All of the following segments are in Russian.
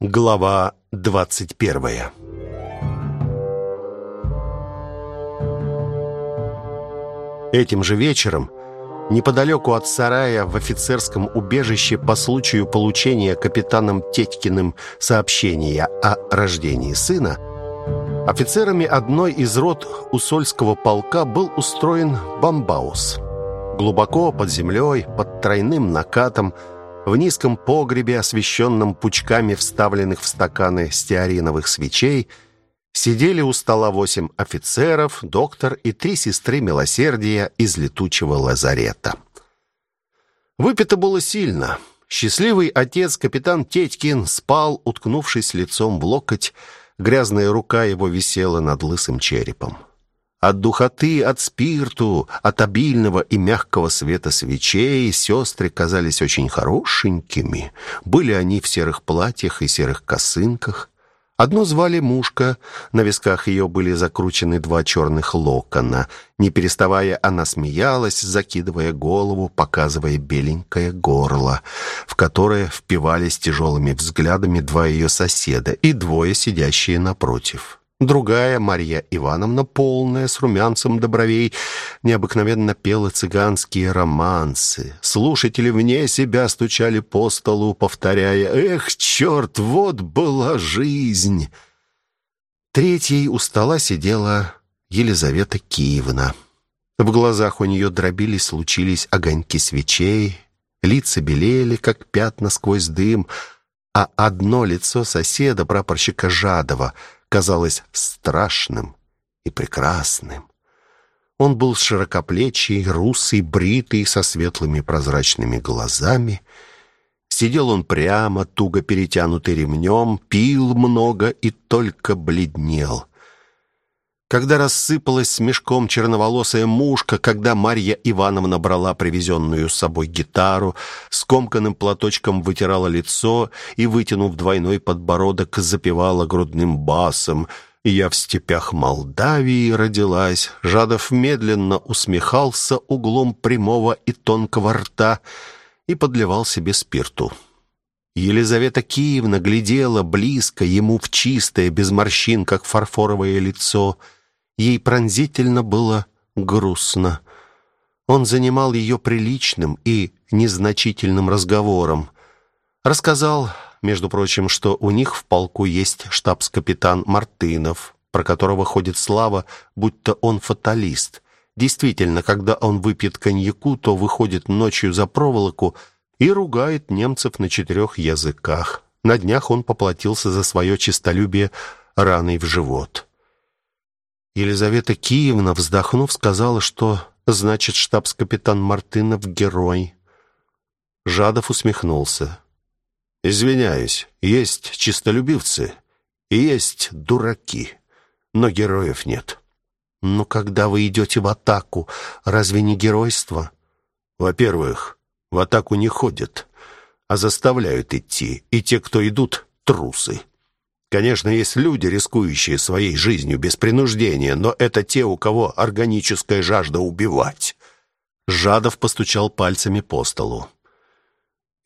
Глава двадцать первая Этим же вечером, неподалеку от сарая в офицерском убежище по случаю получения капитаном Тетькиным сообщения о рождении сына, офицерами одной из рот Усольского полка был устроен бомбаус. Глубоко под землей, под тройным накатом, в низком погребе, освещенном пучками вставленных в стаканы стеариновых свечей, сидели у стола восемь офицеров, доктор и три сестры милосердия из летучего лазарета. Выпито было сильно. Счастливый отец, капитан Тетькин, спал, уткнувшись лицом в локоть. Грязная рука его висела над лысым черепом. От духоты, от спирту, от обильного и мягкого света свечей сестры казались очень хорошенькими. Были они в серых платьях и серых косынках. Одну звали Мушка, на висках ее были закручены два черных локона. Не переставая, она смеялась, закидывая голову, показывая беленькое горло, в которое впивались тяжелыми взглядами два ее соседа и двое сидящие напротив. Другая, Марья Ивановна, полная, с румянцем до бровей, необыкновенно пела цыганские романсы. Слушатели вне себя стучали по столу, повторяя «Эх, черт, вот была жизнь!» Третьей у стола сидела Елизавета Киевна. В глазах у нее дробились, случились огоньки свечей, лица белели, как пятна сквозь дым, а одно лицо соседа, прапорщика Жадова — казалось страшным и прекрасным. Он был широкоплечий, русый, бритый, со светлыми прозрачными глазами. Сидел он прямо, туго перетянутый ремнем, пил много и только бледнел. Когда рассыпалась мешком черноволосая мушка, когда Марья Ивановна брала привезенную с собой гитару, скомканным платочком вытирала лицо и, вытянув двойной подбородок, запевала грудным басом. «Я в степях Молдавии родилась», Жадов медленно усмехался углом прямого и тонкого рта и подливал себе спирту. Елизавета Киевна глядела близко ему в чистое, без морщин, как фарфоровое лицо – Ей пронзительно было грустно. Он занимал ее приличным и незначительным разговором. Рассказал, между прочим, что у них в полку есть штабс-капитан Мартынов, про которого ходит слава, будто он фаталист. Действительно, когда он выпьет коньяку, то выходит ночью за проволоку и ругает немцев на четырех языках. На днях он поплатился за свое честолюбие раной в живот. Елизавета Киевна, вздохнув, сказала, что значит штабс-капитан Мартынов герой. Жадов усмехнулся. «Извиняюсь, есть чистолюбивцы и есть дураки, но героев нет». «Но когда вы идете в атаку, разве не геройство?» «Во-первых, в атаку не ходят, а заставляют идти, и те, кто идут, трусы. Конечно, есть люди, рискующие своей жизнью без принуждения, но это те, у кого органическая жажда убивать. Жадов постучал пальцами по столу.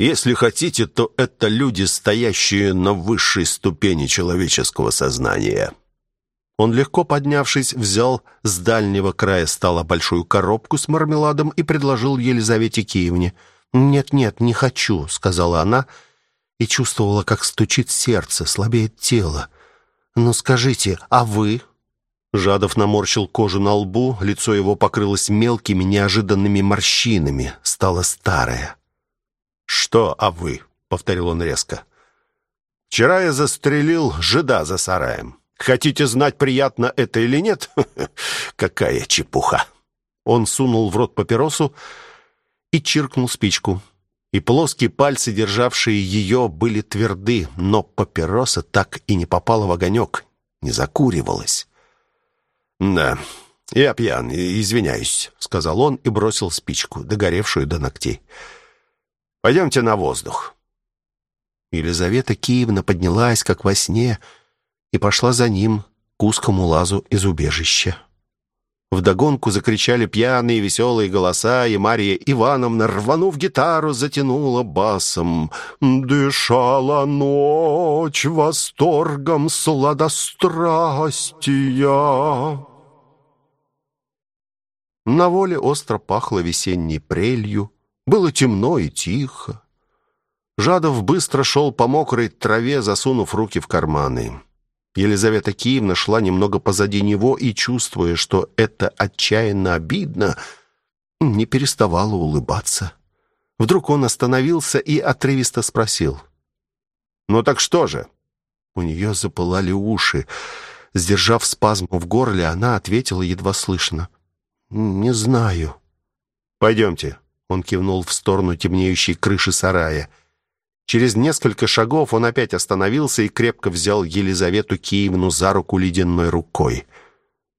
Если хотите, то это люди, стоящие на высшей ступени человеческого сознания. Он легко поднявшись, взял с дальнего края стола большую коробку с мармеладом и предложил Елизавете Киевне. «Нет-нет, не хочу», — сказала она, — и чувствовала, как стучит сердце, слабеет тело. «Ну скажите, а вы?» Жадов наморщил кожу на лбу, лицо его покрылось мелкими, неожиданными морщинами, стало старое. «Что, а вы?» — повторил он резко. «Вчера я застрелил жида за сараем. Хотите знать, приятно это или нет? Какая чепуха!» Он сунул в рот папиросу и чиркнул спичку и плоские пальцы, державшие ее, были тверды, но папироса так и не попала в огонек, не закуривалась. «Да, я пьян, извиняюсь», — сказал он и бросил спичку, догоревшую до ногтей. «Пойдемте на воздух». Елизавета Киевна поднялась, как во сне, и пошла за ним к узкому лазу из убежища. Вдогонку закричали пьяные веселые голоса, и Мария Ивановна, рванув гитару, затянула басом. «Дышала ночь восторгом сладострастия». На воле остро пахло весенней прелью, было темно и тихо. Жадов быстро шел по мокрой траве, засунув руки в карманы. Елизавета Киевна шла немного позади него и, чувствуя, что это отчаянно обидно, не переставала улыбаться. Вдруг он остановился и отрывисто спросил. «Ну так что же?» У нее запылали уши. Сдержав спазм в горле, она ответила едва слышно. «Не знаю». «Пойдемте», — он кивнул в сторону темнеющей крыши сарая. Через несколько шагов он опять остановился и крепко взял Елизавету Киевну за руку ледяной рукой.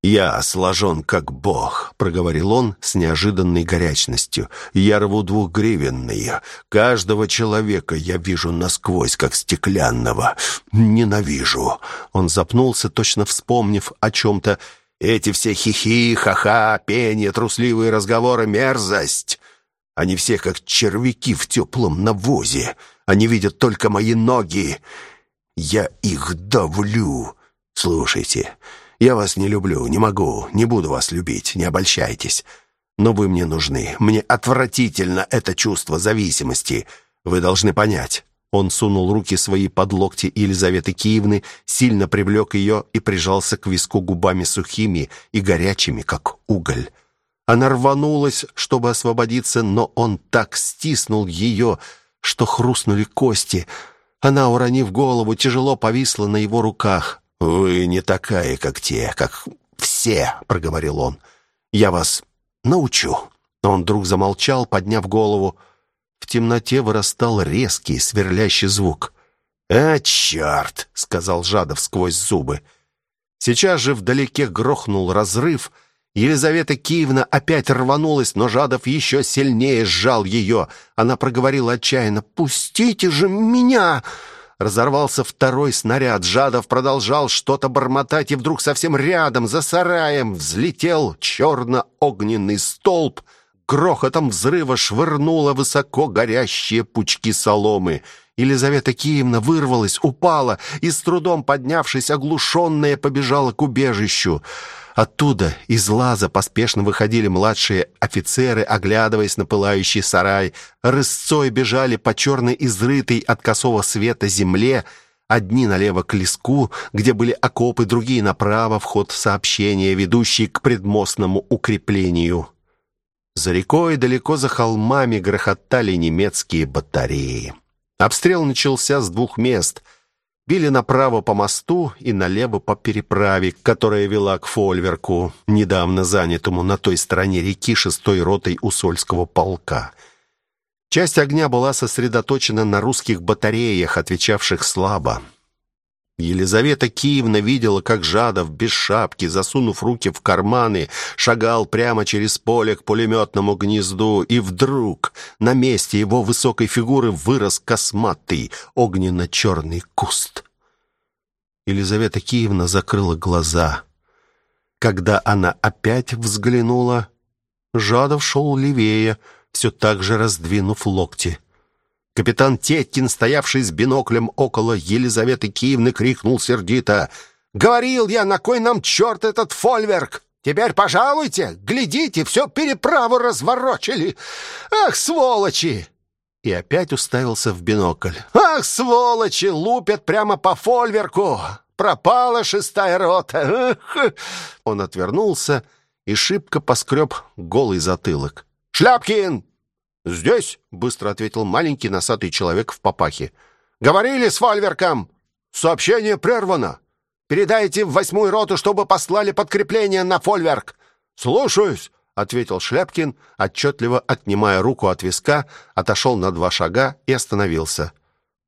«Я сложен как бог», — проговорил он с неожиданной горячностью. «Я рву двухгривенные. Каждого человека я вижу насквозь, как стеклянного. Ненавижу». Он запнулся, точно вспомнив о чем-то. «Эти все хихи, ха-ха, пение, трусливые разговоры — мерзость. Они все как червяки в теплом навозе. Они видят только мои ноги. Я их давлю. Слушайте, я вас не люблю, не могу, не буду вас любить, не обольщайтесь. Но вы мне нужны. Мне отвратительно это чувство зависимости. Вы должны понять». Он сунул руки свои под локти Елизаветы Киевны, сильно привлек ее и прижался к виску губами сухими и горячими, как уголь. Она рванулась, чтобы освободиться, но он так стиснул ее, что хрустнули кости. Она, уронив голову, тяжело повисла на его руках. «Вы не такая, как те, как все», — проговорил он. «Я вас научу». Он вдруг замолчал, подняв голову. В темноте вырастал резкий, сверлящий звук. «А, черт!» — сказал Жадов сквозь зубы. Сейчас же вдалеке грохнул разрыв — Елизавета Киевна опять рванулась, но Жадов еще сильнее сжал ее. Она проговорила отчаянно «Пустите же меня!» Разорвался второй снаряд. Жадов продолжал что-то бормотать, и вдруг совсем рядом, за сараем, взлетел черно-огненный столб. Грохотом взрыва швырнуло высоко горящие пучки соломы. Елизавета Киевна вырвалась, упала и, с трудом поднявшись, оглушенная, побежала к убежищу. Оттуда, из лаза, поспешно выходили младшие офицеры, оглядываясь на пылающий сарай. Рысцой бежали по черной изрытой от косого света земле, одни налево к леску, где были окопы, другие направо, вход в сообщение, ведущий к предмостному укреплению. За рекой, далеко за холмами, грохотали немецкие батареи. Обстрел начался с двух мест — Били направо по мосту и налево по переправе, которая вела к Фольверку, недавно занятому на той стороне реки шестой ротой Усольского полка. Часть огня была сосредоточена на русских батареях, отвечавших слабо. Елизавета Киевна видела, как Жадов без шапки, засунув руки в карманы, шагал прямо через поле к пулеметному гнезду, и вдруг на месте его высокой фигуры вырос косматый огненно-черный куст. Елизавета Киевна закрыла глаза. Когда она опять взглянула, Жадов шел левее, все так же раздвинув локти. Капитан Теткин, стоявший с биноклем около Елизаветы Киевны, крикнул сердито. «Говорил я, на кой нам черт этот фольверк? Теперь пожалуйте, глядите, все переправу разворочили. Ах, сволочи!» И опять уставился в бинокль. «Ах, сволочи, лупят прямо по фольверку! Пропала шестая рота!» Он отвернулся и шибко поскреб голый затылок. «Шляпкин, «Здесь», — быстро ответил маленький носатый человек в папахе. «Говорили с Фальверком. Сообщение прервано. Передайте в восьмую роту, чтобы послали подкрепление на Фольверк». «Слушаюсь», — ответил Шляпкин, отчетливо отнимая руку от виска, отошел на два шага и остановился.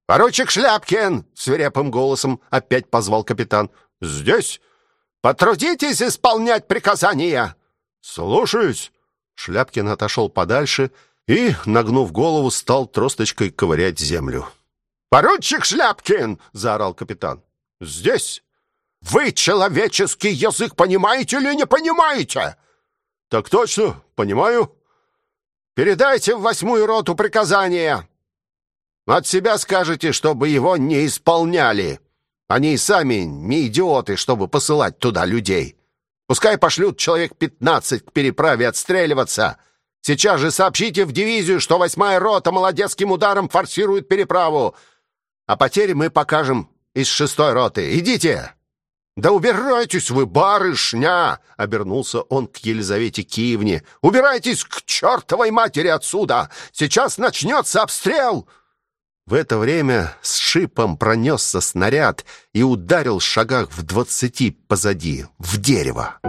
«Поручик Шляпкин!» — свирепым голосом опять позвал капитан. «Здесь? Потрудитесь исполнять приказания!» «Слушаюсь!» Шляпкин отошел подальше и, нагнув голову, стал тросточкой ковырять землю. «Поручик Шляпкин!» — заорал капитан. «Здесь! Вы человеческий язык понимаете или не понимаете? Так точно, понимаю. Передайте в восьмую роту приказание. От себя скажете, чтобы его не исполняли. Они и сами не идиоты, чтобы посылать туда людей. Пускай пошлют человек пятнадцать к переправе отстреливаться. Сейчас же сообщите в дивизию, что восьмая рота молодецким ударом форсирует переправу. А потери мы покажем из шестой роты. Идите!» «Да убирайтесь вы, барышня!» — обернулся он к Елизавете Киевне. «Убирайтесь к чертовой матери отсюда! Сейчас начнется обстрел!» В это время с шипом пронесся снаряд и ударил шагах в двадцати позади, в дерево.